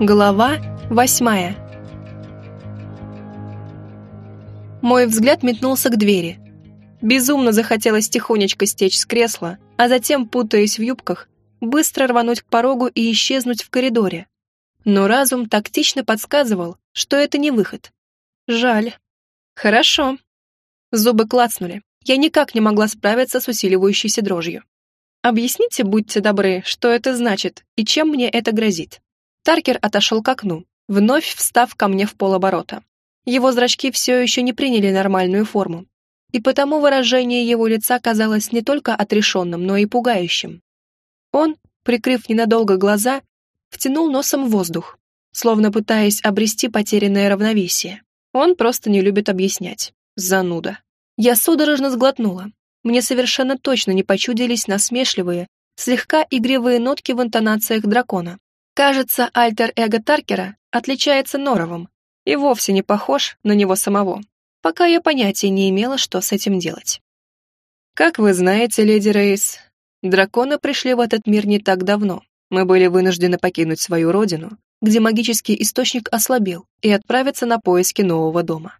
Глава восьмая Мой взгляд метнулся к двери. Безумно захотелось тихонечко стечь с кресла, а затем, путаясь в юбках, быстро рвануть к порогу и исчезнуть в коридоре. Но разум тактично подсказывал, что это не выход. Жаль. Хорошо. Зубы клацнули. Я никак не могла справиться с усиливающейся дрожью. Объясните, будьте добры, что это значит и чем мне это грозит. Таркер отошел к окну, вновь встав ко мне в полоборота. Его зрачки все еще не приняли нормальную форму, и потому выражение его лица казалось не только отрешенным, но и пугающим. Он, прикрыв ненадолго глаза, втянул носом воздух, словно пытаясь обрести потерянное равновесие. Он просто не любит объяснять. Зануда. Я судорожно сглотнула. Мне совершенно точно не почудились насмешливые, слегка игривые нотки в интонациях дракона. Кажется, альтер-эго Таркера отличается норовом и вовсе не похож на него самого. Пока я понятия не имела, что с этим делать. Как вы знаете, леди Рейс, драконы пришли в этот мир не так давно. Мы были вынуждены покинуть свою родину, где магический источник ослабел, и отправиться на поиски нового дома.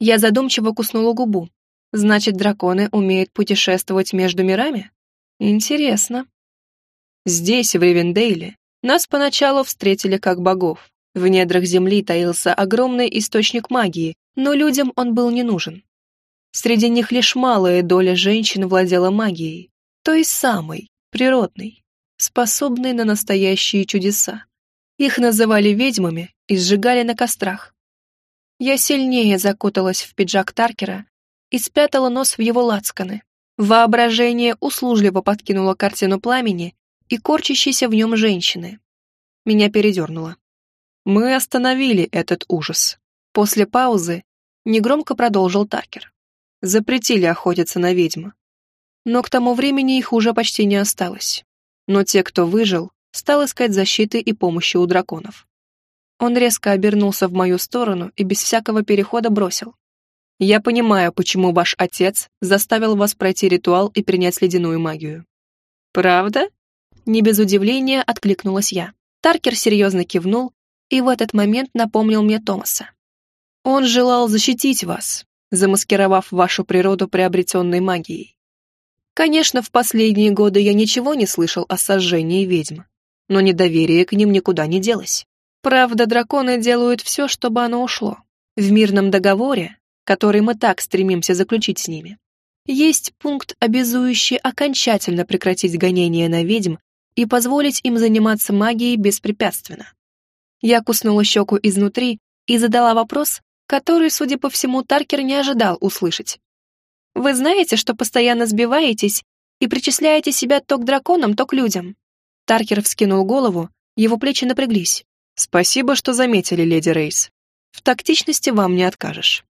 Я задумчиво куснула губу. Значит, драконы умеют путешествовать между мирами? Интересно. Здесь, в Ривендейле, нас поначалу встретили как богов. В недрах земли таился огромный источник магии, но людям он был не нужен. Среди них лишь малая доля женщин владела магией, той самой, природной, способной на настоящие чудеса. Их называли ведьмами и сжигали на кострах. Я сильнее закуталась в пиджак Таркера и спрятала нос в его лацканы. Воображение услужливо подкинуло картину пламени и корчащейся в нем женщины. Меня передернуло. Мы остановили этот ужас. После паузы негромко продолжил Таркер. Запретили охотиться на ведьм. Но к тому времени их уже почти не осталось. Но те, кто выжил, стал искать защиты и помощи у драконов. Он резко обернулся в мою сторону и без всякого перехода бросил. «Я понимаю, почему ваш отец заставил вас пройти ритуал и принять ледяную магию». «Правда?» Не без удивления откликнулась я. Таркер серьезно кивнул и в этот момент напомнил мне Томаса. «Он желал защитить вас, замаскировав вашу природу приобретенной магией. Конечно, в последние годы я ничего не слышал о сожжении ведьм, но недоверие к ним никуда не делось. Правда, драконы делают все, чтобы оно ушло. В мирном договоре, который мы так стремимся заключить с ними, есть пункт, обязующий окончательно прекратить гонение на ведьм и позволить им заниматься магией беспрепятственно. Я куснула щеку изнутри и задала вопрос, который, судя по всему, Таркер не ожидал услышать. «Вы знаете, что постоянно сбиваетесь и причисляете себя то к драконам, то к людям?» Таркер вскинул голову, его плечи напряглись. «Спасибо, что заметили, леди Рейс. В тактичности вам не откажешь».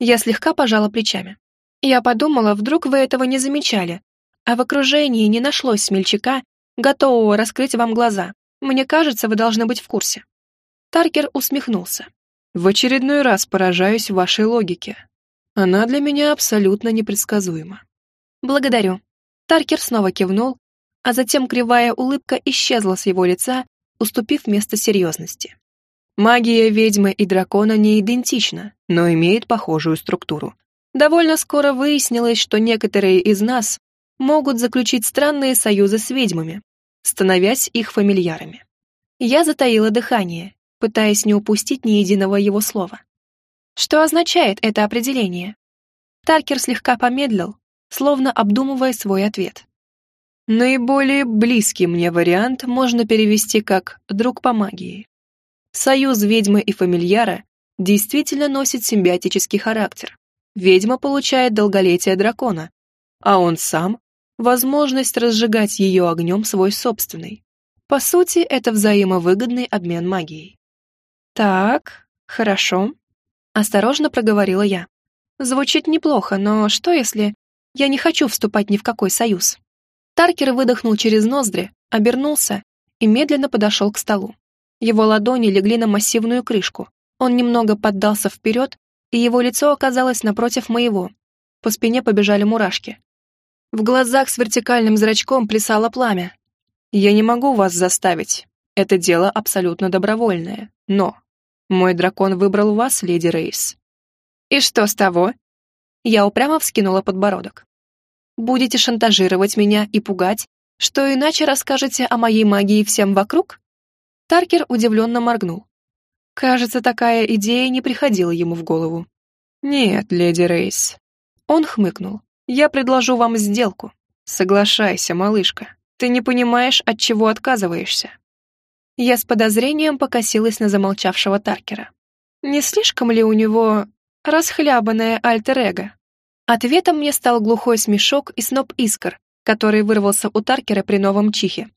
Я слегка пожала плечами. Я подумала, вдруг вы этого не замечали, а в окружении не нашлось смельчака, готового раскрыть вам глаза. Мне кажется, вы должны быть в курсе». Таркер усмехнулся. «В очередной раз поражаюсь вашей логике. Она для меня абсолютно непредсказуема». «Благодарю». Таркер снова кивнул, а затем кривая улыбка исчезла с его лица, уступив место серьезности. Магия ведьмы и дракона не идентична, но имеет похожую структуру. Довольно скоро выяснилось, что некоторые из нас могут заключить странные союзы с ведьмами, становясь их фамильярами. Я затаила дыхание, пытаясь не упустить ни единого его слова. Что означает это определение? Таркер слегка помедлил, словно обдумывая свой ответ. Наиболее близкий мне вариант можно перевести как «друг по магии». Союз ведьмы и фамильяра действительно носит симбиотический характер. Ведьма получает долголетие дракона, а он сам возможность разжигать ее огнем свой собственный. По сути, это взаимовыгодный обмен магией. «Так, хорошо», — осторожно проговорила я. «Звучит неплохо, но что если я не хочу вступать ни в какой союз?» Таркер выдохнул через ноздри, обернулся и медленно подошел к столу. Его ладони легли на массивную крышку. Он немного поддался вперед, и его лицо оказалось напротив моего. По спине побежали мурашки. В глазах с вертикальным зрачком плясало пламя. «Я не могу вас заставить. Это дело абсолютно добровольное. Но мой дракон выбрал вас, леди Рейс. И что с того? Я упрямо вскинула подбородок. Будете шантажировать меня и пугать, что иначе расскажете о моей магии всем вокруг? Таркер удивленно моргнул. Кажется, такая идея не приходила ему в голову. «Нет, леди Рейс». Он хмыкнул. «Я предложу вам сделку. Соглашайся, малышка. Ты не понимаешь, от чего отказываешься». Я с подозрением покосилась на замолчавшего Таркера. Не слишком ли у него расхлябанное альтер-эго? Ответом мне стал глухой смешок и сноп искр, который вырвался у Таркера при новом чихе.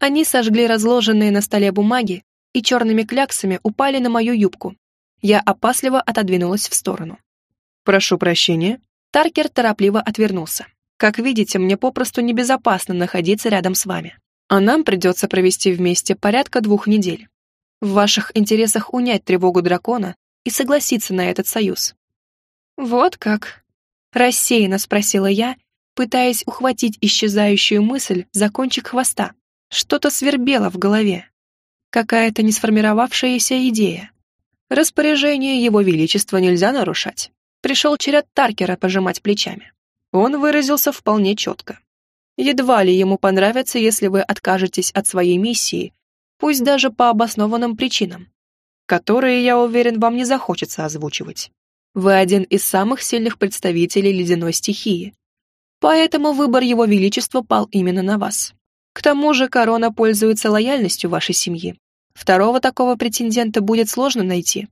Они сожгли разложенные на столе бумаги и черными кляксами упали на мою юбку. Я опасливо отодвинулась в сторону. «Прошу прощения». Таркер торопливо отвернулся. «Как видите, мне попросту небезопасно находиться рядом с вами. А нам придется провести вместе порядка двух недель. В ваших интересах унять тревогу дракона и согласиться на этот союз». «Вот как?» Рассеянно спросила я, пытаясь ухватить исчезающую мысль за кончик хвоста. Что-то свербело в голове. Какая-то не сформировавшаяся идея. Распоряжение Его Величества нельзя нарушать пришел черед Таркера пожимать плечами. Он выразился вполне четко. Едва ли ему понравится, если вы откажетесь от своей миссии, пусть даже по обоснованным причинам, которые, я уверен, вам не захочется озвучивать. Вы один из самых сильных представителей ледяной стихии, поэтому выбор Его Величества пал именно на вас. К тому же корона пользуется лояльностью вашей семьи. Второго такого претендента будет сложно найти.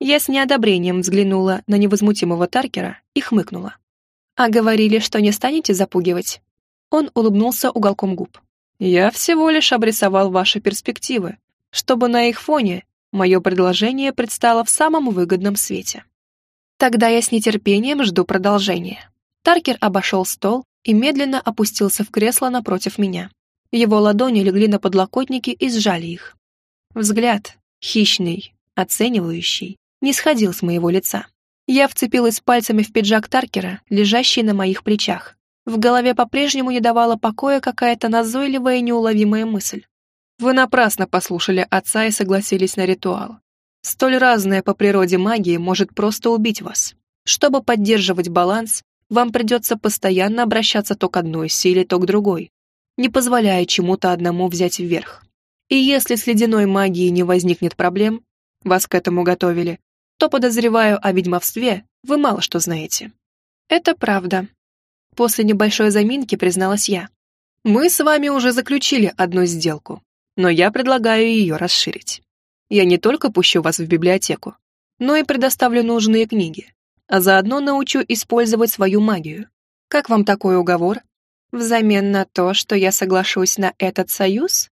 Я с неодобрением взглянула на невозмутимого Таркера и хмыкнула. «А говорили, что не станете запугивать?» Он улыбнулся уголком губ. «Я всего лишь обрисовал ваши перспективы, чтобы на их фоне мое предложение предстало в самом выгодном свете. Тогда я с нетерпением жду продолжения». Таркер обошел стол и медленно опустился в кресло напротив меня. Его ладони легли на подлокотники и сжали их. Взгляд, хищный, оценивающий, не сходил с моего лица. Я вцепилась пальцами в пиджак Таркера, лежащий на моих плечах. В голове по-прежнему не давала покоя какая-то назойливая и неуловимая мысль. Вы напрасно послушали отца и согласились на ритуал. Столь разная по природе магия может просто убить вас. Чтобы поддерживать баланс, вам придется постоянно обращаться то к одной силе, то к другой, не позволяя чему-то одному взять вверх. И если с ледяной магией не возникнет проблем, вас к этому готовили, то, подозреваю, о ведьмовстве вы мало что знаете». «Это правда», — после небольшой заминки призналась я. «Мы с вами уже заключили одну сделку, но я предлагаю ее расширить. Я не только пущу вас в библиотеку, но и предоставлю нужные книги, а заодно научу использовать свою магию. Как вам такой уговор? Взамен на то, что я соглашусь на этот союз?»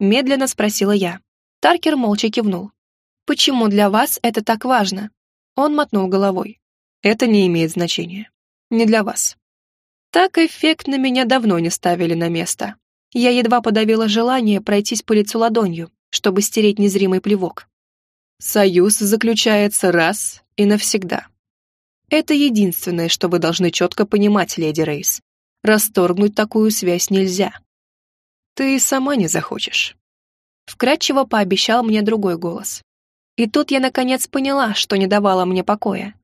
Медленно спросила я. Таркер молча кивнул. Почему для вас это так важно?» Он мотнул головой. «Это не имеет значения. Не для вас». Так эффектно меня давно не ставили на место. Я едва подавила желание пройтись по лицу ладонью, чтобы стереть незримый плевок. Союз заключается раз и навсегда. Это единственное, что вы должны четко понимать, леди Рейс. Расторгнуть такую связь нельзя. Ты сама не захочешь. Вкратчиво пообещал мне другой голос. И тут я наконец поняла, что не давало мне покоя.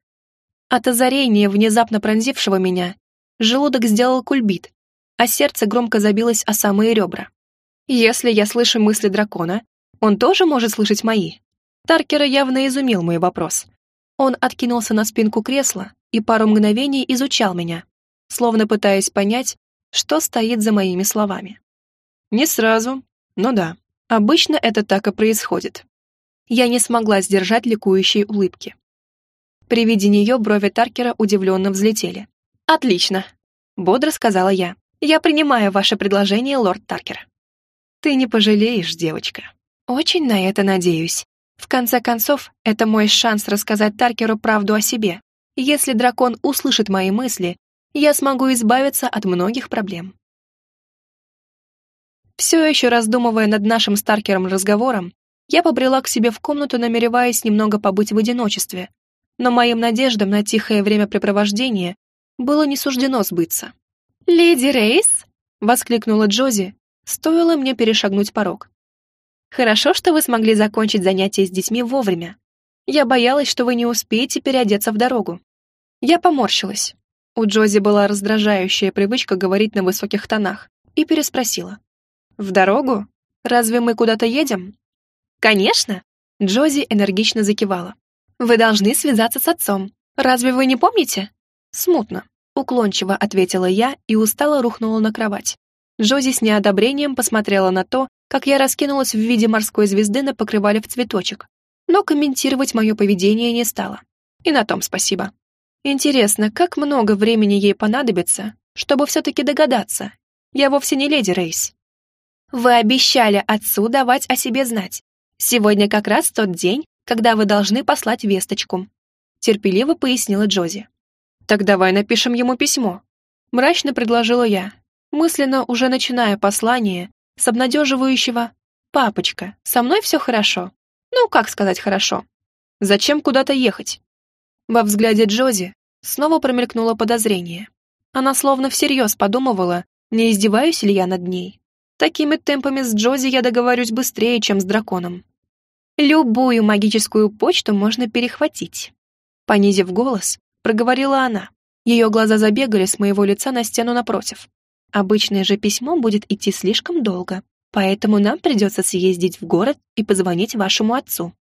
От озарения, внезапно пронзившего меня, желудок сделал кульбит, а сердце громко забилось о самые ребра. Если я слышу мысли дракона, он тоже может слышать мои. Таркера явно изумил мой вопрос. Он откинулся на спинку кресла и пару мгновений изучал меня, словно пытаясь понять, что стоит за моими словами. Не сразу, но да, обычно это так и происходит я не смогла сдержать ликующей улыбки. При виде нее брови Таркера удивленно взлетели. «Отлично», — бодро сказала я. «Я принимаю ваше предложение, лорд Таркер». «Ты не пожалеешь, девочка». «Очень на это надеюсь. В конце концов, это мой шанс рассказать Таркеру правду о себе. Если дракон услышит мои мысли, я смогу избавиться от многих проблем». Все еще раздумывая над нашим с Таркером разговором, я побрела к себе в комнату, намереваясь немного побыть в одиночестве, но моим надеждам на тихое времяпрепровождение было не суждено сбыться. «Леди Рейс?» — воскликнула Джози, стоило мне перешагнуть порог. Хорошо, что вы смогли закончить занятия с детьми вовремя. Я боялась, что вы не успеете переодеться в дорогу. Я поморщилась. У Джози была раздражающая привычка говорить на высоких тонах и переспросила. «В дорогу? Разве мы куда-то едем?» «Конечно!» Джози энергично закивала. «Вы должны связаться с отцом. Разве вы не помните?» «Смутно», — уклончиво ответила я и устало рухнула на кровать. Джози с неодобрением посмотрела на то, как я раскинулась в виде морской звезды на покрывале в цветочек, но комментировать мое поведение не стала. И на том спасибо. Интересно, как много времени ей понадобится, чтобы все-таки догадаться. Я вовсе не леди Рейс. Вы обещали отцу давать о себе знать. Сегодня как раз тот день, когда вы должны послать весточку. Терпеливо пояснила Джози. Так давай напишем ему письмо. Мрачно предложила я, мысленно уже начиная послание с обнадеживающего «Папочка, со мной все хорошо». Ну, как сказать хорошо? Зачем куда-то ехать? Во взгляде Джози снова промелькнуло подозрение. Она словно всерьез подумывала, не издеваюсь ли я над ней. Такими темпами с Джози я договорюсь быстрее, чем с драконом. Любую магическую почту можно перехватить. Понизив голос, проговорила она. Ее глаза забегали с моего лица на стену напротив. Обычное же письмо будет идти слишком долго, поэтому нам придется съездить в город и позвонить вашему отцу».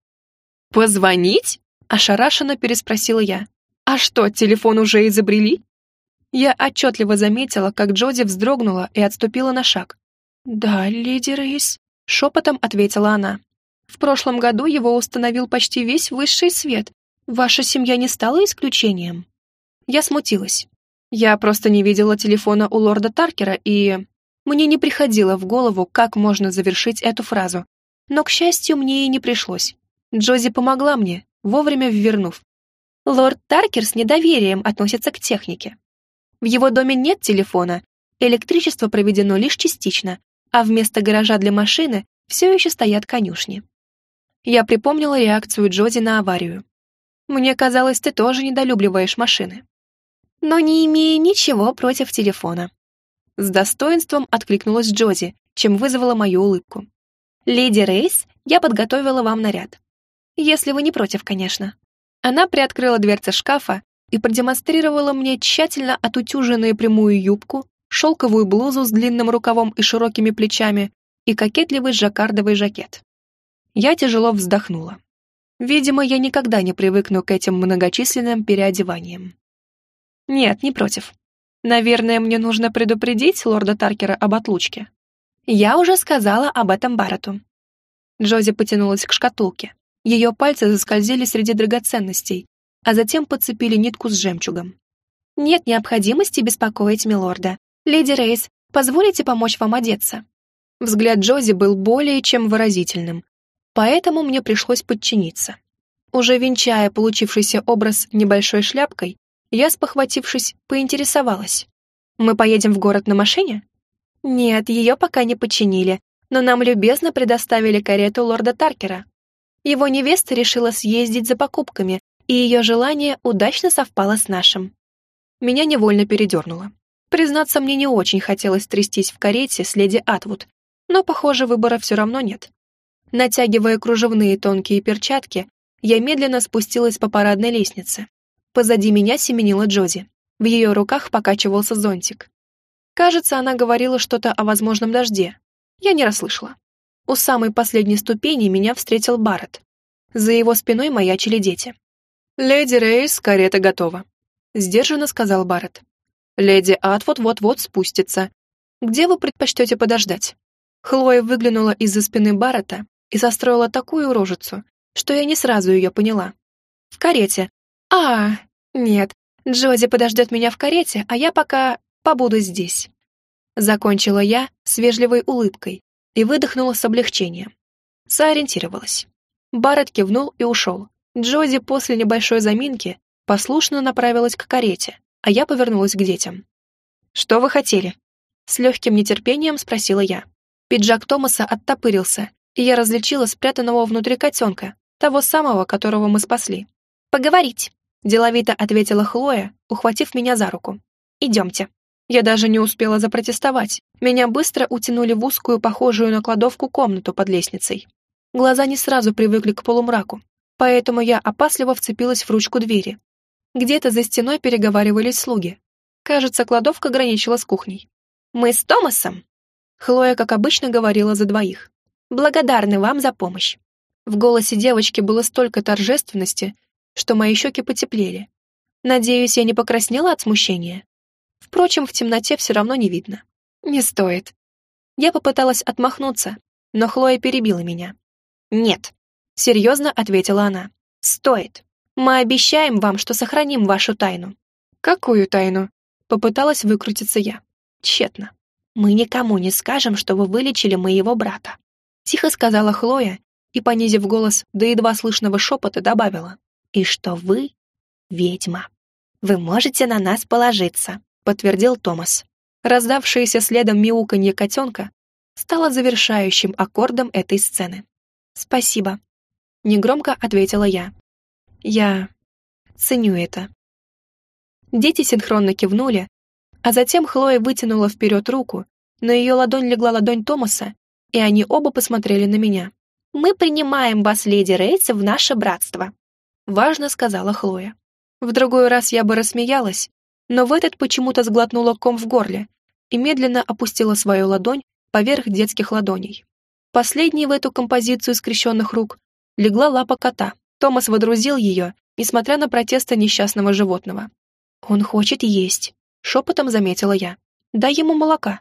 «Позвонить?» — ошарашенно переспросила я. «А что, телефон уже изобрели?» Я отчетливо заметила, как Джоди вздрогнула и отступила на шаг. «Да, леди Рейс», — шепотом ответила она. «В прошлом году его установил почти весь высший свет. Ваша семья не стала исключением?» Я смутилась. Я просто не видела телефона у лорда Таркера, и... Мне не приходило в голову, как можно завершить эту фразу. Но, к счастью, мне и не пришлось. Джози помогла мне, вовремя ввернув. Лорд Таркер с недоверием относится к технике. В его доме нет телефона, электричество проведено лишь частично, а вместо гаража для машины все еще стоят конюшни. Я припомнила реакцию Джози на аварию. «Мне казалось, ты тоже недолюбливаешь машины» но не имея ничего против телефона. С достоинством откликнулась Джози, чем вызвала мою улыбку. «Леди Рейс, я подготовила вам наряд. Если вы не против, конечно». Она приоткрыла дверцы шкафа и продемонстрировала мне тщательно отутюженную прямую юбку, шелковую блузу с длинным рукавом и широкими плечами и кокетливый жаккардовый жакет. Я тяжело вздохнула. Видимо, я никогда не привыкну к этим многочисленным переодеваниям. Нет, не против. Наверное, мне нужно предупредить лорда Таркера об отлучке. Я уже сказала об этом Баррету. Джози потянулась к шкатулке. Ее пальцы заскользили среди драгоценностей, а затем подцепили нитку с жемчугом. «Нет необходимости беспокоить милорда. Леди Рейс, позволите помочь вам одеться?» Взгляд Джози был более чем выразительным, поэтому мне пришлось подчиниться. Уже венчая получившийся образ небольшой шляпкой, я, спохватившись, поинтересовалась. «Мы поедем в город на машине?» «Нет, ее пока не починили, но нам любезно предоставили карету лорда Таркера. Его невеста решила съездить за покупками, и ее желание удачно совпало с нашим». Меня невольно передернуло. Признаться, мне не очень хотелось трястись в карете с леди Атвуд, но, похоже, выбора все равно нет. Натягивая кружевные тонкие перчатки, я медленно спустилась по парадной лестнице. Позади меня семенила Джози. В ее руках покачивался зонтик. Кажется, она говорила что-то о возможном дожде. Я не расслышала. У самой последней ступени меня встретил Барретт. За его спиной маячили дети. «Леди Рейс, карета готова», — сдержанно сказал Барретт. «Леди Атвуд вот-вот спустится. Где вы предпочтете подождать?» Хлоя выглянула из-за спины Баррета и состроила такую рожицу, что я не сразу ее поняла. «В карете. А, «Нет, Джози подождет меня в карете, а я пока побуду здесь». Закончила я с вежливой улыбкой и выдохнула с облегчением. Сориентировалась. Барретт кивнул и ушел. Джози после небольшой заминки послушно направилась к карете, а я повернулась к детям. «Что вы хотели?» С легким нетерпением спросила я. Пиджак Томаса оттопырился, и я различила спрятанного внутри котенка, того самого, которого мы спасли. «Поговорить!» Деловито ответила Хлоя, ухватив меня за руку. «Идемте». Я даже не успела запротестовать. Меня быстро утянули в узкую, похожую на кладовку комнату под лестницей. Глаза не сразу привыкли к полумраку, поэтому я опасливо вцепилась в ручку двери. Где-то за стеной переговаривались слуги. Кажется, кладовка граничила с кухней. «Мы с Томасом!» Хлоя, как обычно, говорила за двоих. «Благодарны вам за помощь». В голосе девочки было столько торжественности, что мои щеки потеплели. Надеюсь, я не покраснела от смущения. Впрочем, в темноте все равно не видно. Не стоит. Я попыталась отмахнуться, но Хлоя перебила меня. «Нет», — серьезно ответила она. «Стоит. Мы обещаем вам, что сохраним вашу тайну». «Какую тайну?» — попыталась выкрутиться я. Тщетно. «Мы никому не скажем, что вы вылечили моего брата», — тихо сказала Хлоя и, понизив голос до едва слышного шепота, добавила. «И что вы — ведьма. Вы можете на нас положиться», — подтвердил Томас. Раздавшееся следом мяуканье котенка стало завершающим аккордом этой сцены. «Спасибо», — негромко ответила я. «Я ценю это». Дети синхронно кивнули, а затем Хлоя вытянула вперед руку, на ее ладонь легла ладонь Томаса, и они оба посмотрели на меня. «Мы принимаем вас, леди Рейс, в наше братство», — важно сказала Хлоя. В другой раз я бы рассмеялась, но в этот почему-то сглотнула ком в горле и медленно опустила свою ладонь поверх детских ладоней. Последней в эту композицию скрещенных рук легла лапа кота. Томас водрузил ее, несмотря на протесты несчастного животного. «Он хочет есть», — шепотом заметила я. «Дай ему молока».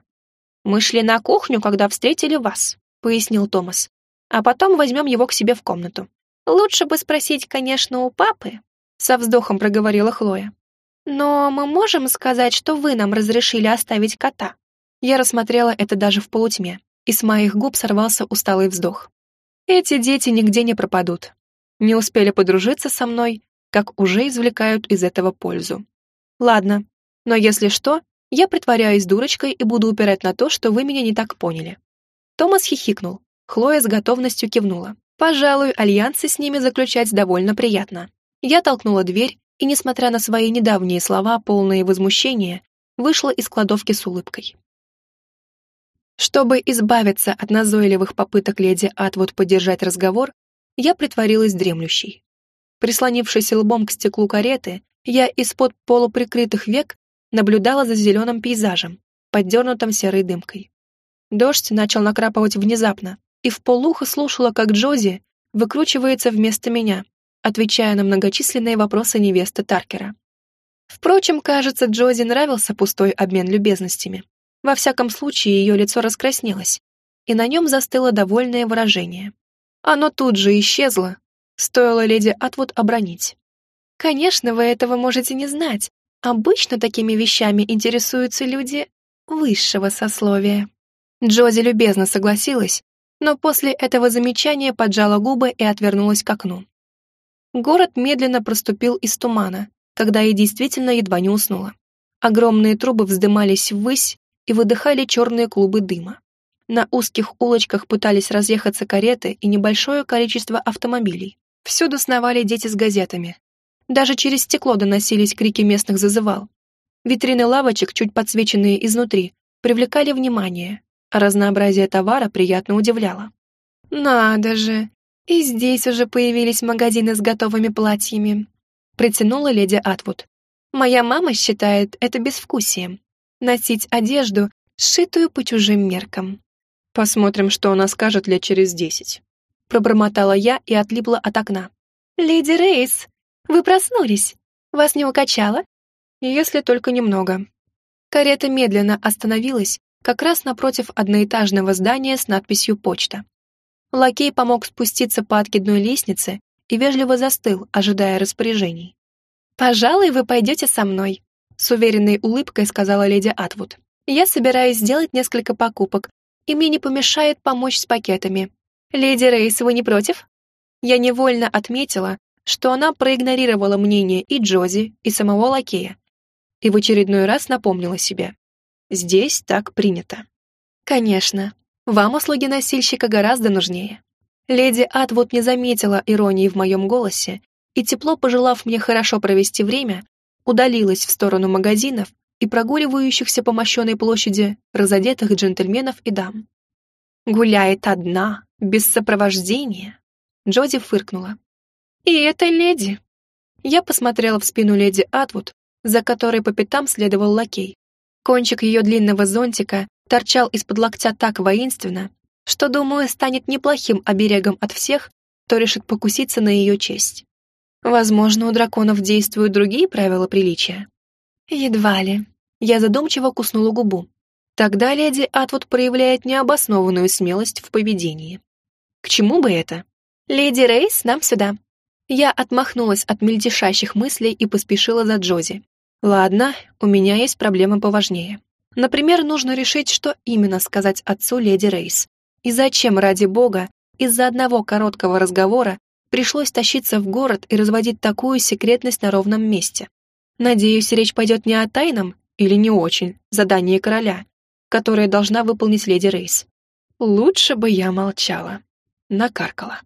«Мы шли на кухню, когда встретили вас», — пояснил Томас. «А потом возьмем его к себе в комнату. Лучше бы спросить, конечно, у папы», — со вздохом проговорила Хлоя. «Но мы можем сказать, что вы нам разрешили оставить кота?» Я рассмотрела это даже в полутьме, и с моих губ сорвался усталый вздох. Эти дети нигде не пропадут. Не успели подружиться со мной, как уже извлекают из этого пользу. Ладно, но если что, я притворяюсь дурочкой и буду упирать на то, что вы меня не так поняли. Томас хихикнул. Хлоя с готовностью кивнула. Пожалуй, альянсы с ними заключать довольно приятно. Я толкнула дверь и, несмотря на свои недавние слова, полные возмущения, вышла из кладовки с улыбкой. Чтобы избавиться от назойливых попыток леди Атвуд поддержать разговор, я притворилась дремлющей. Прислонившись лбом к стеклу кареты, я из-под полуприкрытых век наблюдала за зеленым пейзажем, поддернутым серой дымкой. Дождь начал накрапывать внезапно, и в полухо слушала, как Джози выкручивается вместо меня, отвечая на многочисленные вопросы невесты Таркера. Впрочем, кажется, Джози нравился пустой обмен любезностями. Во всяком случае, ее лицо раскраснелось, и на нем застыло довольное выражение. Оно тут же исчезло, стоило леди Атвуд обронить. «Конечно, вы этого можете не знать. Обычно такими вещами интересуются люди высшего сословия». Джози любезно согласилась, но после этого замечания поджала губы и отвернулась к окну. Город медленно проступил из тумана, когда я действительно едва не уснула. Огромные трубы вздымались ввысь и выдыхали черные клубы дыма. На узких улочках пытались разъехаться кареты и небольшое количество автомобилей. Всюду сновали дети с газетами. Даже через стекло доносились крики местных зазывал. Витрины лавочек, чуть подсвеченные изнутри, привлекали внимание, а разнообразие товара приятно удивляло. «Надо же! И здесь уже появились магазины с готовыми платьями», протянула леди Атвуд. «Моя мама считает это безвкусием. Носить одежду, сшитую по чужим меркам». «Посмотрим, что она скажет лет через десять», пробормотала я и отлипла от окна. «Леди Рейс, вы проснулись? Вас не укачало?» «Если только немного». Карета медленно остановилась как раз напротив одноэтажного здания с надписью «Почта». Лакей помог спуститься по откидной лестнице и вежливо застыл, ожидая распоряжений. «Пожалуй, вы пойдете со мной», — с уверенной улыбкой сказала леди Атвуд. «Я собираюсь сделать несколько покупок, и мне не помешает помочь с пакетами. Леди Рейс, вы не против?» Я невольно отметила, что она проигнорировала мнение и Джози, и самого лакея, и в очередной раз напомнила себе. «Здесь так принято». «Конечно», вам услуги носильщика гораздо нужнее». Леди Атвуд не заметила иронии в моем голосе и, тепло пожелав мне хорошо провести время, удалилась в сторону магазинов и прогуливающихся по мощенной площади разодетых джентльменов и дам. «Гуляет одна», Без сопровождения? Джоди фыркнула. И это леди. Я посмотрела в спину леди Атвуд, за которой по пятам следовал лакей. Кончик ее длинного зонтика торчал из-под локтя так воинственно, что, думаю, станет неплохим оберегом от всех, кто решит покуситься на ее честь. Возможно, у драконов действуют другие правила приличия. Едва ли. Я задумчиво куснула губу. Тогда леди Атвуд проявляет необоснованную смелость в поведении. К чему бы это? Леди Рейс, нам сюда. Я отмахнулась от мельтешащих мыслей и поспешила за Джози. Ладно, у меня есть проблемы поважнее. Например, нужно решить, что именно сказать отцу леди Рейс. И зачем, ради бога, из-за одного короткого разговора пришлось тащиться в город и разводить такую секретность на ровном месте. Надеюсь, речь пойдет не о тайном, или не очень, задании короля, которое должна выполнить леди Рейс. Лучше бы я молчала. Накаркала.